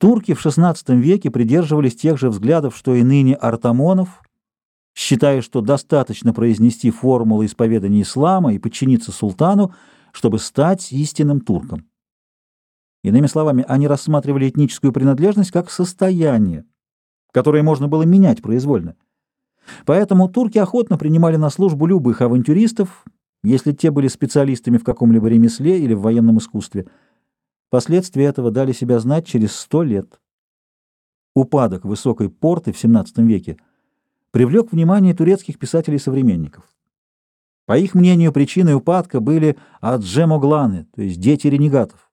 Турки в XVI веке придерживались тех же взглядов, что и ныне Артамонов, считая, что достаточно произнести формулу исповедания ислама и подчиниться султану, чтобы стать истинным турком. Иными словами, они рассматривали этническую принадлежность как состояние, которое можно было менять произвольно. Поэтому турки охотно принимали на службу любых авантюристов, если те были специалистами в каком-либо ремесле или в военном искусстве. Последствия этого дали себя знать через сто лет. Упадок высокой порты в XVII веке привлек внимание турецких писателей-современников. По их мнению, причиной упадка были аджемогланы, то есть дети ренегатов.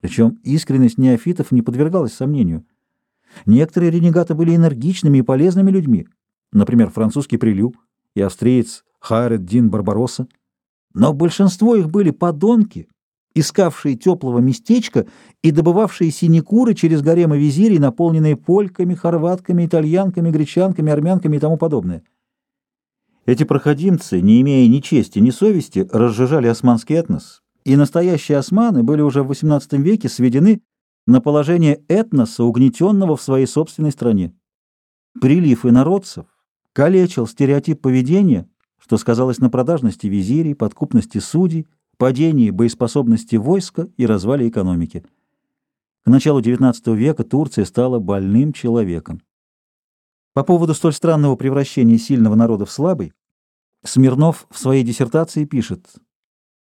Причем искренность неофитов не подвергалась сомнению. Некоторые ренегаты были энергичными и полезными людьми, например, французский Прилю и австриец Хайреддин Барбаросса. Но большинство их были подонки, искавшие теплого местечка и добывавшие синекуры через гаремы визирей, наполненные польками, хорватками, итальянками, гречанками, армянками и тому подобное. Эти проходимцы, не имея ни чести, ни совести, разжижали османский этнос, и настоящие османы были уже в XVIII веке сведены на положение этноса, угнетенного в своей собственной стране. Прилив инородцев калечил стереотип поведения, что сказалось на продажности визирей, подкупности судей, падении боеспособности войска и развале экономики. К началу XIX века Турция стала больным человеком. По поводу столь странного превращения сильного народа в слабый, Смирнов в своей диссертации пишет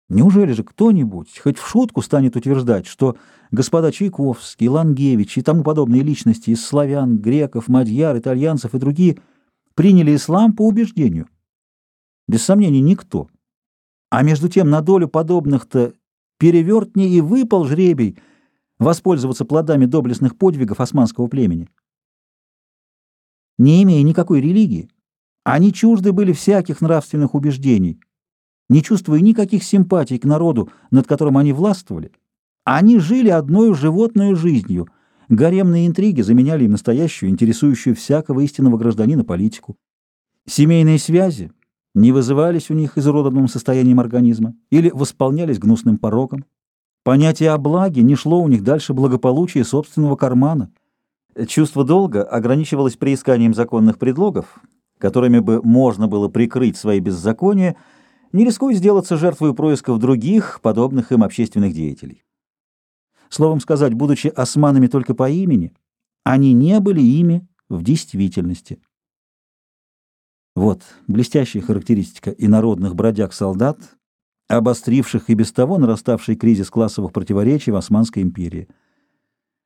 Неужели же кто-нибудь хоть в шутку станет утверждать, что господа Чайковский, Лангевич и тому подобные личности из славян, греков, мадьяр, итальянцев и другие приняли ислам по убеждению? Без сомнений, никто. А между тем на долю подобных-то перевертней и выпал жребий воспользоваться плодами доблестных подвигов османского племени. Не имея никакой религии, они чужды были всяких нравственных убеждений, не чувствуя никаких симпатий к народу, над которым они властвовали. Они жили одной животной жизнью. Гаремные интриги заменяли им настоящую, интересующую всякого истинного гражданина политику. Семейные связи не вызывались у них изуродованным состоянием организма или восполнялись гнусным пороком. Понятие о благе не шло у них дальше благополучия собственного кармана. Чувство долга ограничивалось приисканием законных предлогов, которыми бы можно было прикрыть свои беззакония, не рискуя сделаться жертвой происков других, подобных им общественных деятелей. Словом сказать, будучи османами только по имени, они не были ими в действительности. Вот блестящая характеристика инородных бродяг-солдат, обостривших и без того нараставший кризис классовых противоречий в Османской империи.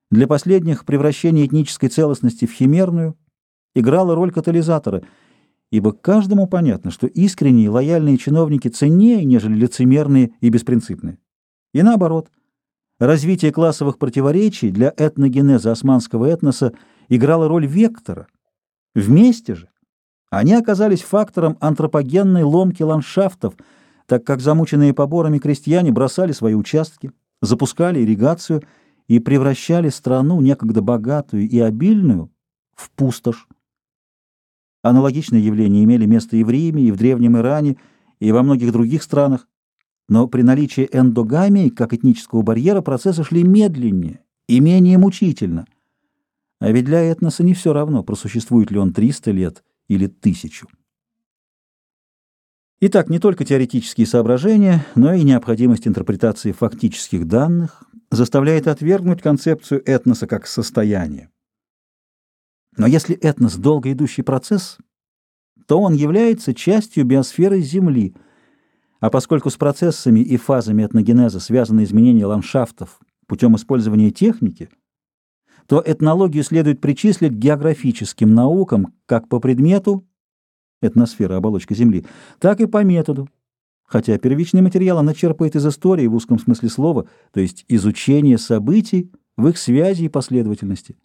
Для последних превращение этнической целостности в химерную играло роль катализатора, ибо каждому понятно, что искренние лояльные чиновники ценнее, нежели лицемерные и беспринципные. И наоборот, развитие классовых противоречий для этногенеза османского этноса играло роль вектора. Вместе же они оказались фактором антропогенной ломки ландшафтов, так как замученные поборами крестьяне бросали свои участки, запускали ирригацию и превращали страну, некогда богатую и обильную, в пустошь. Аналогичные явления имели место и в Риме, и в Древнем Иране, и во многих других странах, но при наличии эндогамии как этнического барьера процессы шли медленнее и менее мучительно. А ведь для этноса не все равно, просуществует ли он 300 лет – или тысячу. Итак, не только теоретические соображения, но и необходимость интерпретации фактических данных заставляет отвергнуть концепцию этноса как состояния. Но если этнос – долго идущий процесс, то он является частью биосферы Земли, а поскольку с процессами и фазами этногенеза связаны изменения ландшафтов путем использования техники – то этнологию следует причислить к географическим наукам как по предмету, этносфера, оболочка Земли, так и по методу, хотя первичный материал она черпает из истории в узком смысле слова, то есть изучение событий в их связи и последовательности.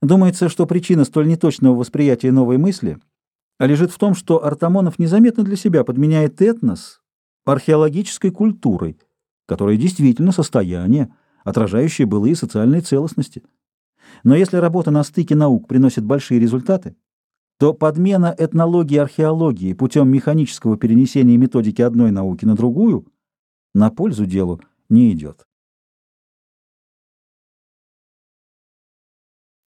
Думается, что причина столь неточного восприятия новой мысли лежит в том, что Артамонов незаметно для себя подменяет этнос археологической культурой, которая действительно состояние, отражающие былые социальные целостности. Но если работа на стыке наук приносит большие результаты, то подмена этнологии археологии путем механического перенесения методики одной науки на другую на пользу делу не идет.